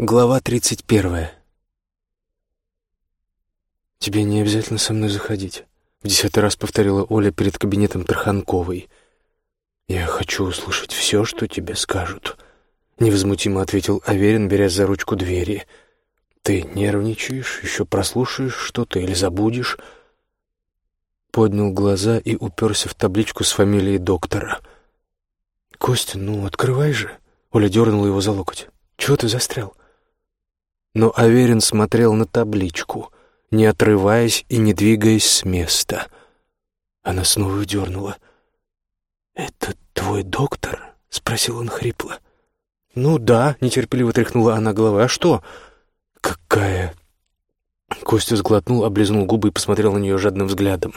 Глава тридцать первая. «Тебе не обязательно со мной заходить», — в десятый раз повторила Оля перед кабинетом Тарханковой. «Я хочу услышать все, что тебе скажут», — невозмутимо ответил Аверин, берясь за ручку двери. «Ты нервничаешь, еще прослушаешь что-то или забудешь?» Поднял глаза и уперся в табличку с фамилией доктора. «Костя, ну открывай же!» Оля дернула его за локоть. «Чего ты застрял?» Но Аверин смотрел на табличку, не отрываясь и не двигаясь с места. Она снова дернула. «Это твой доктор?» — спросил он хрипло. «Ну да», — нетерпеливо тряхнула она головой. «А что?» «Какая?» Костя сглотнул, облизнул губы и посмотрел на нее жадным взглядом.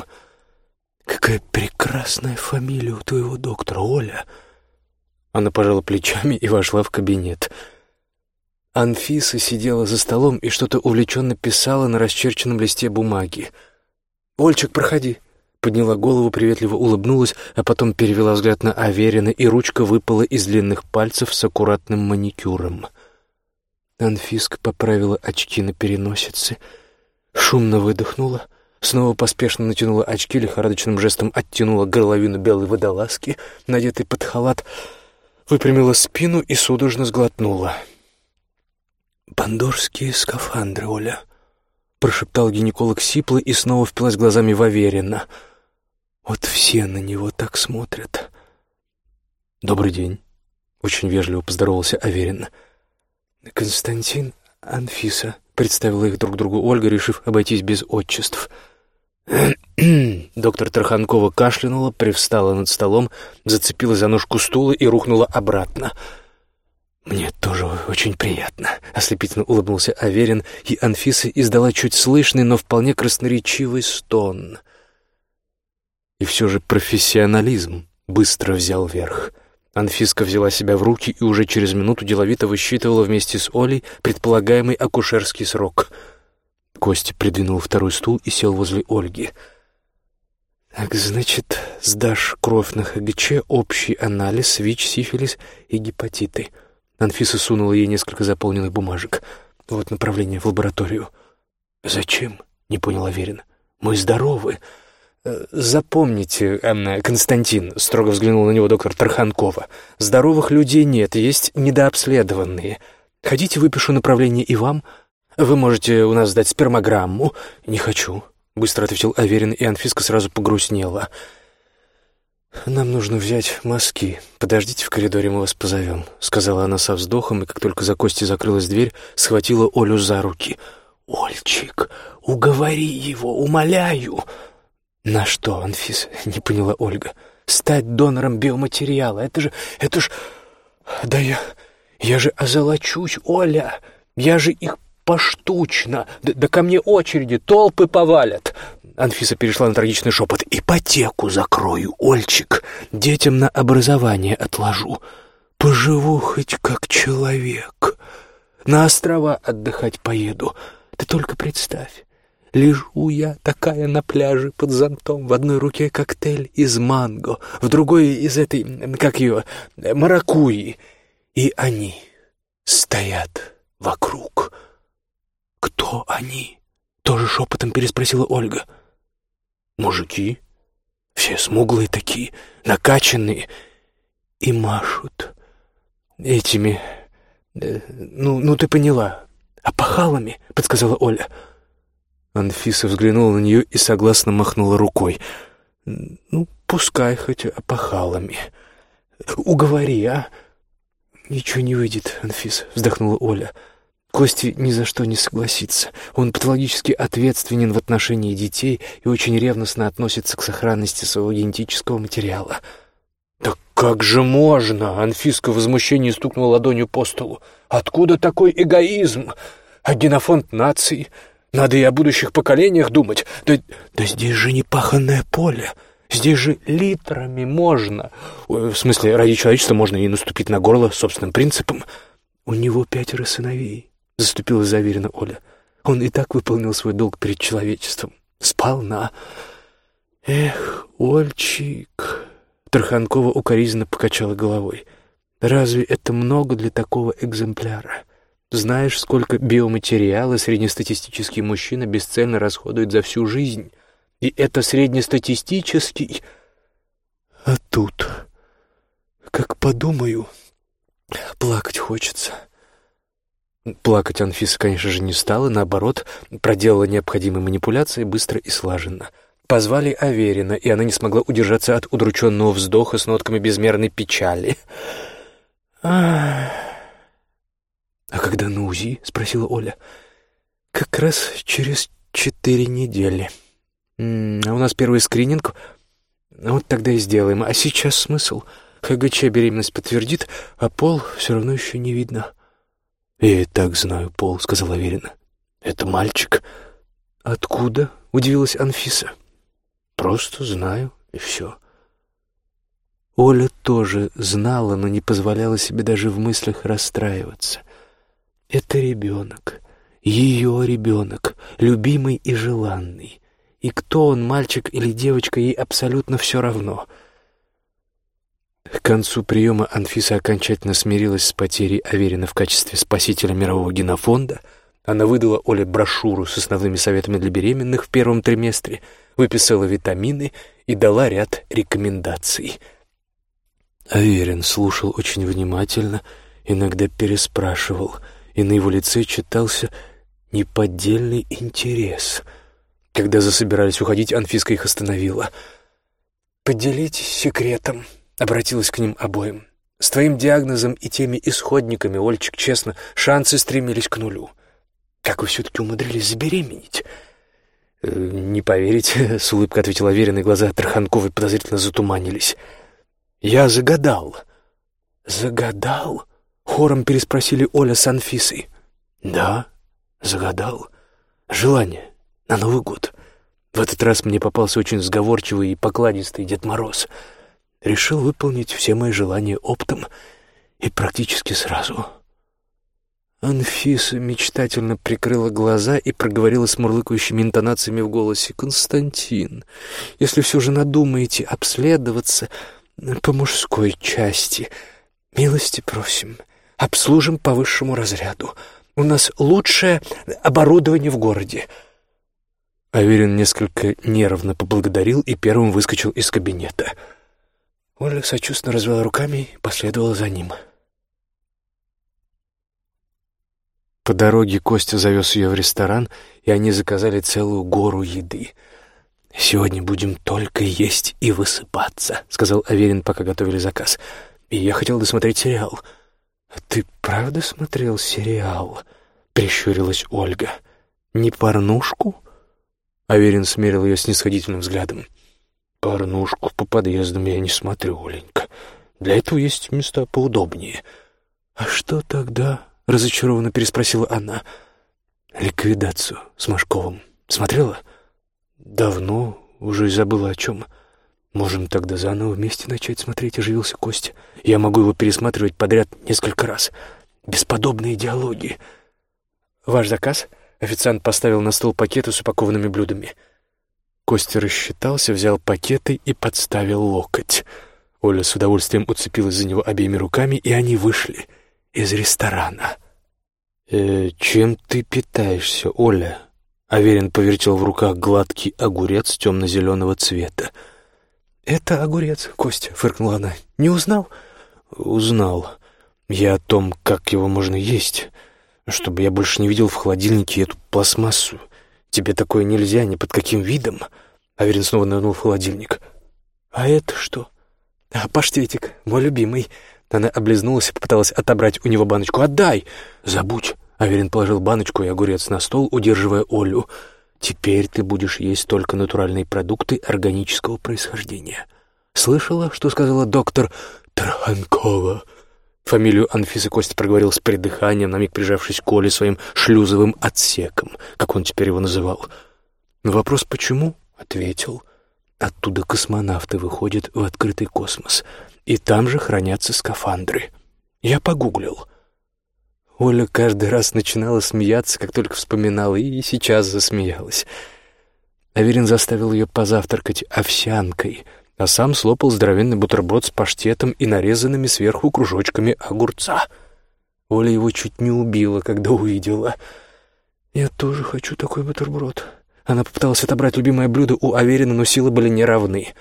«Какая прекрасная фамилия у твоего доктора, Оля!» Она пожала плечами и вошла в кабинет. «Оля!» Анфиса сидела за столом и что-то увлеченно писала на расчерченном листе бумаги. «Ольчик, проходи!» Подняла голову, приветливо улыбнулась, а потом перевела взгляд на Аверина, и ручка выпала из длинных пальцев с аккуратным маникюром. Анфиска поправила очки на переносице, шумно выдохнула, снова поспешно натянула очки, лихорадочным жестом оттянула горловину белой водолазки, надетой под халат, выпрямила спину и судорожно сглотнула — «Бандорские скафандры, Оля», — прошептал гинеколог сипло и снова впилась глазами в Аверина. «Вот все на него так смотрят». «Добрый день», — очень вежливо поздоровался Аверин. «Константин, Анфиса», — представила их друг другу Ольга, решив обойтись без отчеств. Доктор Тарханкова кашлянула, привстала над столом, зацепила за ножку стула и рухнула обратно — «Мне тоже очень приятно», — ослепительно улыбнулся Аверин, и Анфиса издала чуть слышный, но вполне красноречивый стон. И все же профессионализм быстро взял верх. Анфиска взяла себя в руки и уже через минуту деловито высчитывала вместе с Олей предполагаемый акушерский срок. Костя придвинул второй стул и сел возле Ольги. «Так, значит, сдашь кровь на ХГЧ, общий анализ, ВИЧ, сифилис и гепатиты». Анфиса сунула ей несколько заполненных бумажек. «Вот направление в лабораторию». «Зачем?» — не понял Аверин. «Мы здоровы». «Э, «Запомните, Анна, Константин», — строго взглянул на него доктор Тарханкова, «здоровых людей нет, есть недообследованные. Хотите, выпишу направление и вам? Вы можете у нас сдать спермограмму». «Не хочу», — быстро ответил Аверин, и Анфиска сразу погрустнела. «Я «Нам нужно взять мазки. Подождите в коридоре, мы вас позовем», — сказала она со вздохом, и как только за Костей закрылась дверь, схватила Олю за руки. «Ольчик, уговори его, умоляю!» «На что, Анфиса?» — не поняла Ольга. «Стать донором биоматериала, это же... это ж... Да я... я же озолочусь, Оля! Я же их поштучно, да, да ко мне очереди, толпы повалят. Анфиса перешла на трагичный шепот. «Ипотеку закрою, Ольчик. Детям на образование отложу. Поживу хоть как человек. На острова отдыхать поеду. Ты только представь. Лежу я такая на пляже под зонтом, в одной руке коктейль из манго, в другой из этой, как ее, маракуи. И они стоят вокруг. Кто они? Тоже шепотом переспросила Ольга. — Мужики, все смуглые такие, накачанные, и машут этими... Э, ну, ну ты поняла, опахалами, подсказала Оля. Анфиса взглянула на нее и согласно махнула рукой. «Ну, пускай хоть опахалами. Уговори, а?» «Ничего не выйдет, Анфиса», — вздохнула Оля. Кости ни за что не согласится. Он патологически ответственен в отношении детей и очень ревностно относится к сохранности своего генетического материала. «Да как же можно?» — Анфиска в возмущении стукнула ладонью по столу. «Откуда такой эгоизм? А генофонд нации? Надо и о будущих поколениях думать. Да, да здесь же не паханное поле. Здесь же литрами можно. В смысле, ради человечества можно и наступить на горло собственным принципом. У него пятеро сыновей» заступила заверенно Оля. Он и так выполнил свой долг перед человечеством. Спал на... Эх, Ольчик... Тарханкова укоризненно покачала головой. Разве это много для такого экземпляра? Знаешь, сколько биоматериала среднестатистический мужчина бесцельно расходует за всю жизнь? И это среднестатистический... А тут, как подумаю, плакать хочется. Плакать Анфиса, конечно же, не стала, наоборот, проделала необходимые манипуляции быстро и слаженно. Позвали Аверина, и она не смогла удержаться от удрученного вздоха с нотками безмерной печали. «А когда на УЗИ?» — спросила Оля. «Как раз через четыре недели. а у нас первый скрининг вот тогда и сделаем. А сейчас смысл? ХГЧ беременность подтвердит, а пол все равно еще не видно. «Я и так знаю пол», — сказала Верина. «Это мальчик». «Откуда?» — удивилась Анфиса. «Просто знаю, и все». Оля тоже знала, но не позволяла себе даже в мыслях расстраиваться. Это ребенок, ее ребенок, любимый и желанный. И кто он, мальчик или девочка, ей абсолютно все равно. К концу приема Анфиса окончательно смирилась с потерей Аверина в качестве спасителя мирового генофонда. Она выдала Оле брошюру с основными советами для беременных в первом триместре, выписала витамины и дала ряд рекомендаций. Аверин слушал очень внимательно, иногда переспрашивал, и на его лице читался неподдельный интерес — когда засобирались уходить, Анфиска их остановила. «Поделитесь секретом», — обратилась к ним обоим. «С твоим диагнозом и теми исходниками, Ольчик, честно, шансы стремились к нулю. Как вы все-таки умудрились забеременеть?» «Э, «Не поверите», — с улыбкой ответила Верина, глаза Тарханковой подозрительно затуманились. «Я загадал». «Загадал?» — хором переспросили Оля с Анфисой. «Да, загадал. Желание на Новый год. В этот раз мне попался очень сговорчивый и покладистый Дед Мороз. Решил выполнить все мои желания оптом и практически сразу. Анфиса мечтательно прикрыла глаза и проговорила с мурлыкающими интонациями в голосе. «Константин, если все же надумаете обследоваться по мужской части, милости просим, обслужим по высшему разряду. У нас лучшее оборудование в городе». Аверин несколько нервно поблагодарил и первым выскочил из кабинета. Оля сочувственно развела руками и последовала за ним. По дороге Костя завез ее в ресторан, и они заказали целую гору еды. «Сегодня будем только есть и высыпаться», — сказал Аверин, пока готовили заказ. «И я хотел досмотреть сериал». «Ты правда смотрел сериал?» — прищурилась Ольга. «Не порнушку?» Аверин смерил ее снисходительным взглядом. «Порнушку по подъездам я не смотрю, Оленька. Для этого есть места поудобнее». «А что тогда?» — разочарованно переспросила она. «Ликвидацию с Машковым. Смотрела?» «Давно, уже и забыла о чем. Можем тогда заново вместе начать смотреть», — оживился Костя. «Я могу его пересматривать подряд несколько раз. Бесподобные диалоги». «Ваш заказ?» Официант поставил на стол пакеты с упакованными блюдами. Костя рассчитался, взял пакеты и подставил локоть. Оля с удовольствием уцепилась за него обеими руками, и они вышли из ресторана. «Э, «Чем ты питаешься, Оля?» Аверин повертел в руках гладкий огурец темно-зеленого цвета. «Это огурец, Костя», — фыркнула она. «Не узнал?» «Узнал. Я о том, как его можно есть чтобы я больше не видел в холодильнике эту пластмассу. Тебе такое нельзя, ни под каким видом. Аверин снова нырнул в холодильник. А это что? А, паштетик, мой любимый. Она облизнулась и попыталась отобрать у него баночку. «Отдай!» «Забудь!» Аверин положил баночку и огурец на стол, удерживая Олю. «Теперь ты будешь есть только натуральные продукты органического происхождения». «Слышала, что сказала доктор Тарханкова?» Фамилию Анфисы Костя проговорил с придыханием, на миг прижавшись к Оле своим шлюзовым отсеком, как он теперь его называл. На вопрос «почему?» ответил. Оттуда космонавты выходят в открытый космос, и там же хранятся скафандры. Я погуглил. Оля каждый раз начинала смеяться, как только вспоминала, и сейчас засмеялась. Аверин заставил ее позавтракать овсянкой — а сам слопал здоровенный бутерброд с паштетом и нарезанными сверху кружочками огурца. Оля его чуть не убила, когда увидела. «Я тоже хочу такой бутерброд». Она попыталась отобрать любимое блюдо у Аверина, но силы были неравны.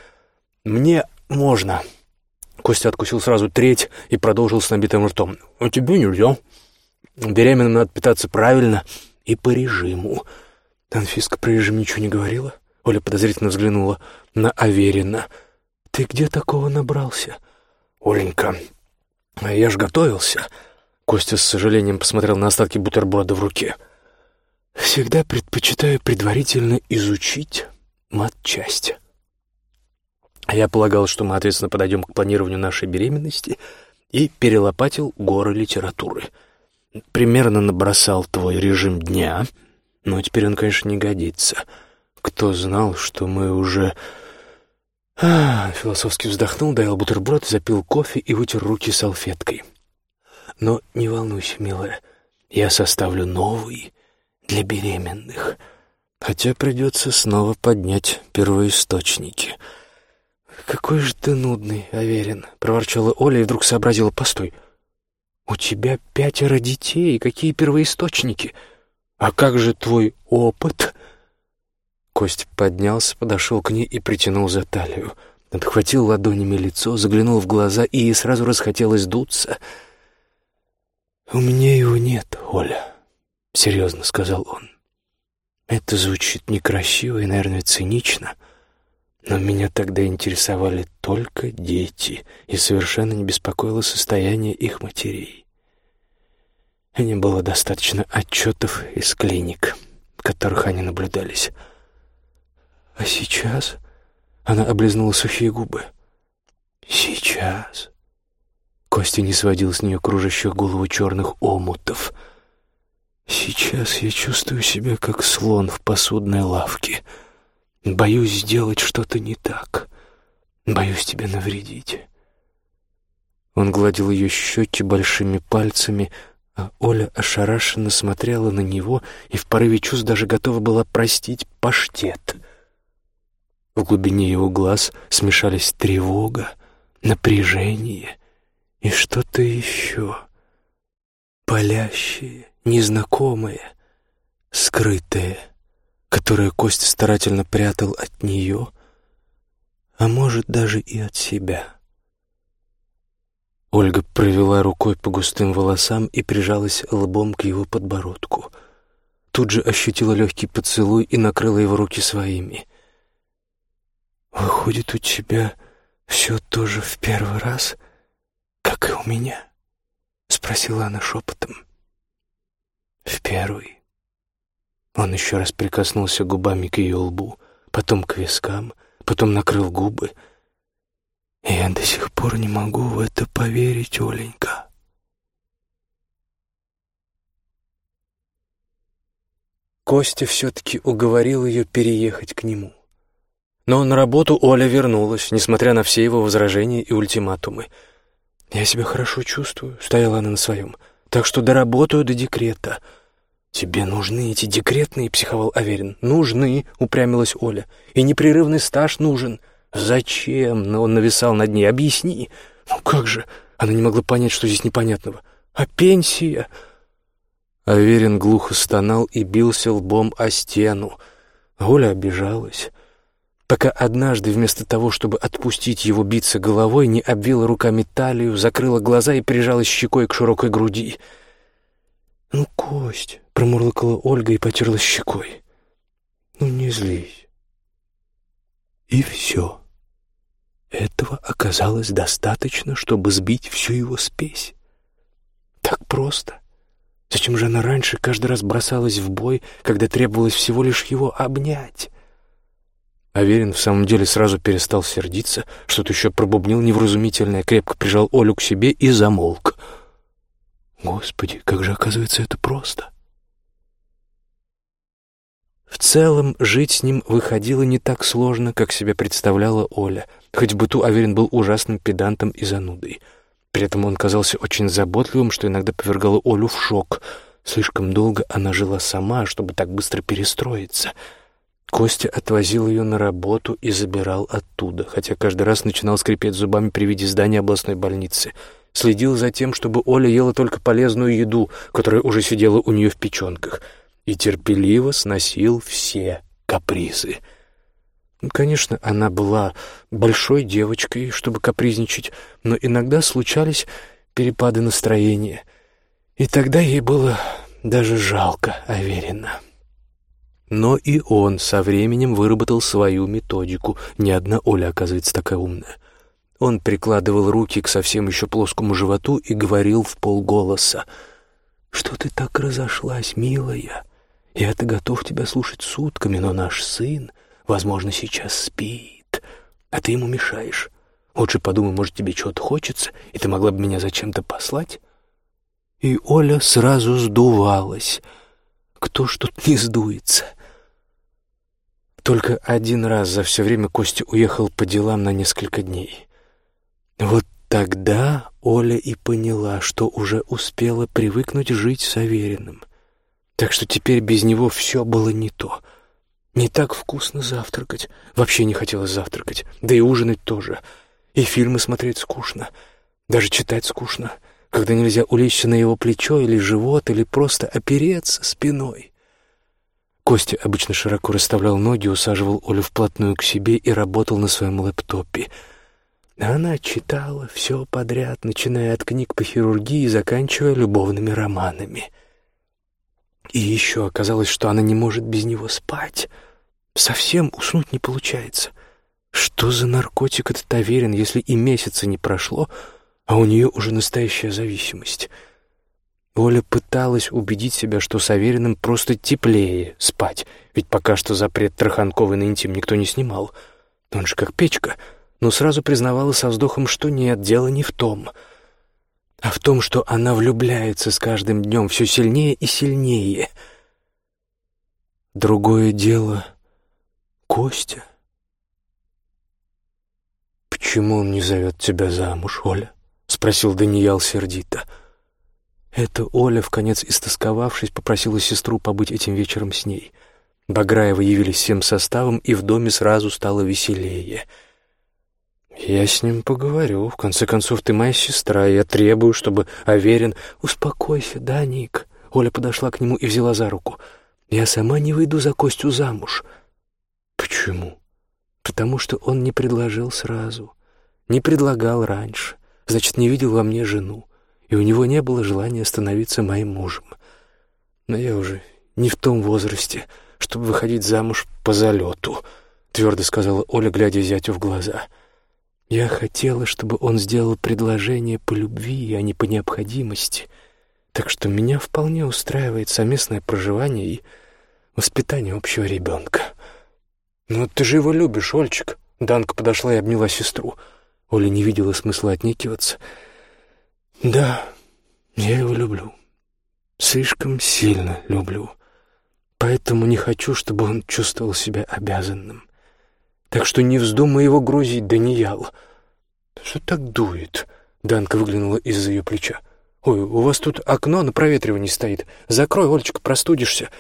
«Мне можно». Костя откусил сразу треть и продолжил с набитым ртом. «А тебе нельзя. Беременным надо питаться правильно и по режиму». Анфиска про режим ничего не говорила? Оля подозрительно взглянула на Аверина. «Ты где такого набрался?» «Оленька, я ж готовился». Костя с сожалением посмотрел на остатки бутерброда в руке. «Всегда предпочитаю предварительно изучить матчасть. Я полагал, что мы ответственно подойдем к планированию нашей беременности и перелопатил горы литературы. Примерно набросал твой режим дня, но теперь он, конечно, не годится. Кто знал, что мы уже...» Философски вздохнул, доел бутерброд, запил кофе и вытер руки салфеткой. Но не волнуйся, милая, я составлю новый для беременных. Хотя придется снова поднять первоисточники. «Какой же ты нудный, Аверин!» — проворчала Оля и вдруг сообразила. «Постой, у тебя пятеро детей, какие первоисточники? А как же твой опыт?» Кость поднялся, подошел к ней и притянул за талию. Обхватил ладонями лицо, заглянул в глаза и сразу расхотелось дуться — «У меня его нет, Оля», — серьезно сказал он. «Это звучит некрасиво и, наверное, цинично, но меня тогда интересовали только дети и совершенно не беспокоило состояние их матерей. Не было достаточно отчетов из клиник, в которых они наблюдались. А сейчас...» — она облизнула сухие губы. «Сейчас...» Костя не сводил с нее кружащих голову черных омутов. «Сейчас я чувствую себя как слон в посудной лавке. Боюсь сделать что-то не так. Боюсь тебе навредить». Он гладил ее щеки большими пальцами, а Оля ошарашенно смотрела на него и в порыве чувств даже готова была простить паштет. В глубине его глаз смешались тревога, напряжение и что-то еще. Палящее, незнакомое, скрытое, которое Костя старательно прятал от нее, а может даже и от себя. Ольга провела рукой по густым волосам и прижалась лбом к его подбородку. Тут же ощутила легкий поцелуй и накрыла его руки своими. «Выходит, у тебя все тоже в первый раз?» «Как и у меня?» — спросила она шепотом. «В первый». Он еще раз прикоснулся губами к ее лбу, потом к вискам, потом накрыл губы. «Я до сих пор не могу в это поверить, Оленька». Костя все-таки уговорил ее переехать к нему. Но на работу Оля вернулась, несмотря на все его возражения и ультиматумы — «Я себя хорошо чувствую», — стояла она на своем. «Так что доработаю до декрета». «Тебе нужны эти декретные?» — психовал Аверин. «Нужны», — упрямилась Оля. «И непрерывный стаж нужен». «Зачем?» — но он нависал над ней. «Объясни». «Ну как же?» Она не могла понять, что здесь непонятного. «А пенсия?» Аверин глухо стонал и бился лбом о стену. Оля обижалась пока однажды вместо того, чтобы отпустить его биться головой, не обвила руками талию, закрыла глаза и прижалась щекой к широкой груди. «Ну, Кость!» — промурлыкала Ольга и потерлась щекой. «Ну, не злись». И все. Этого оказалось достаточно, чтобы сбить всю его спесь. Так просто. Зачем же она раньше каждый раз бросалась в бой, когда требовалось всего лишь его обнять? Аверин в самом деле сразу перестал сердиться, что-то еще пробубнил невразумительное, крепко прижал Олю к себе и замолк. Господи, как же, оказывается, это просто. В целом, жить с ним выходило не так сложно, как себе представляла Оля, хоть в быту Аверин был ужасным педантом и занудой. При этом он казался очень заботливым, что иногда повергало Олю в шок. Слишком долго она жила сама, чтобы так быстро перестроиться — Костя отвозил ее на работу и забирал оттуда, хотя каждый раз начинал скрипеть зубами при виде здания областной больницы. следил за тем, чтобы Оля ела только полезную еду, которая уже сидела у нее в печенках, и терпеливо сносил все капризы. Конечно, она была большой девочкой, чтобы капризничать, но иногда случались перепады настроения, и тогда ей было даже жалко Аверина. Но и он со временем выработал свою методику. Ни одна Оля, оказывается, такая умная. Он прикладывал руки к совсем еще плоскому животу и говорил в полголоса. «Что ты так разошлась, милая? Я-то готов тебя слушать сутками, но наш сын, возможно, сейчас спит, а ты ему мешаешь. Лучше подумай, может, тебе чего-то хочется, и ты могла бы меня зачем-то послать?» И Оля сразу сдувалась. Кто ж тут не сдуется? Только один раз за все время Костя уехал по делам на несколько дней. Вот тогда Оля и поняла, что уже успела привыкнуть жить с Авериным. Так что теперь без него все было не то. Не так вкусно завтракать. Вообще не хотелось завтракать. Да и ужинать тоже. И фильмы смотреть скучно. Даже читать скучно. Когда нельзя улечься на его плечо или живот, или просто опереться спиной. Костя обычно широко расставлял ноги, усаживал Олю вплотную к себе и работал на своем лэптопе. Она читала все подряд, начиная от книг по хирургии и заканчивая любовными романами. И еще оказалось, что она не может без него спать. Совсем уснуть не получается. Что за наркотик этот Аверин, если и месяца не прошло, а у нее уже настоящая зависимость — Оля пыталась убедить себя, что с Авериным просто теплее спать, ведь пока что запрет Троханковой на интим никто не снимал. Он же как печка, но сразу признавала со вздохом, что нет, дело не в том, а в том, что она влюбляется с каждым днем все сильнее и сильнее. Другое дело — Костя. «Почему он не зовет тебя замуж, Оля?» — спросил Даниил сердито. — это Оля, в конец истосковавшись, попросила сестру побыть этим вечером с ней. Баграевы явились всем составом, и в доме сразу стало веселее. «Я с ним поговорю. В конце концов, ты моя сестра, и я требую, чтобы Аверин...» «Успокойся, да, Ник?» Оля подошла к нему и взяла за руку. «Я сама не выйду за Костю замуж». «Почему?» «Потому что он не предложил сразу. Не предлагал раньше. Значит, не видел во мне жену и у него не было желания становиться моим мужем. Но я уже не в том возрасте, чтобы выходить замуж по залету, — твердо сказала Оля, глядя зятю в глаза. Я хотела, чтобы он сделал предложение по любви, а не по необходимости, так что меня вполне устраивает совместное проживание и воспитание общего ребенка. «Ну, ты же его любишь, Ольчик!» Данка подошла и обняла сестру. Оля не видела смысла отнекиваться — да, я его люблю. Слишком сильно люблю. Поэтому не хочу, чтобы он чувствовал себя обязанным. Так что не вздумай его грузить, Даниял. Что так дует? Данка выглянула из-за ее плеча. «Ой, у вас тут окно на проветривании стоит. Закрой, Олечка, простудишься».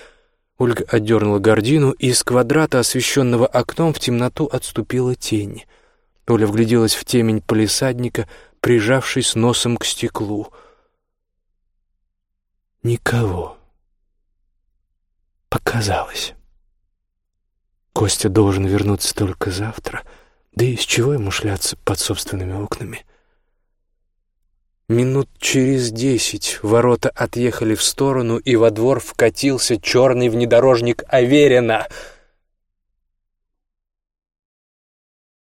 Ольга отдернула гордину, и из квадрата, освещенного окном, в темноту отступила тень. Оля вгляделась в темень полисадника, прижавшись носом к стеклу. Никого. Показалось. Костя должен вернуться только завтра, да и с чего ему шляться под собственными окнами? Минут через десять ворота отъехали в сторону, и во двор вкатился черный внедорожник Аверина —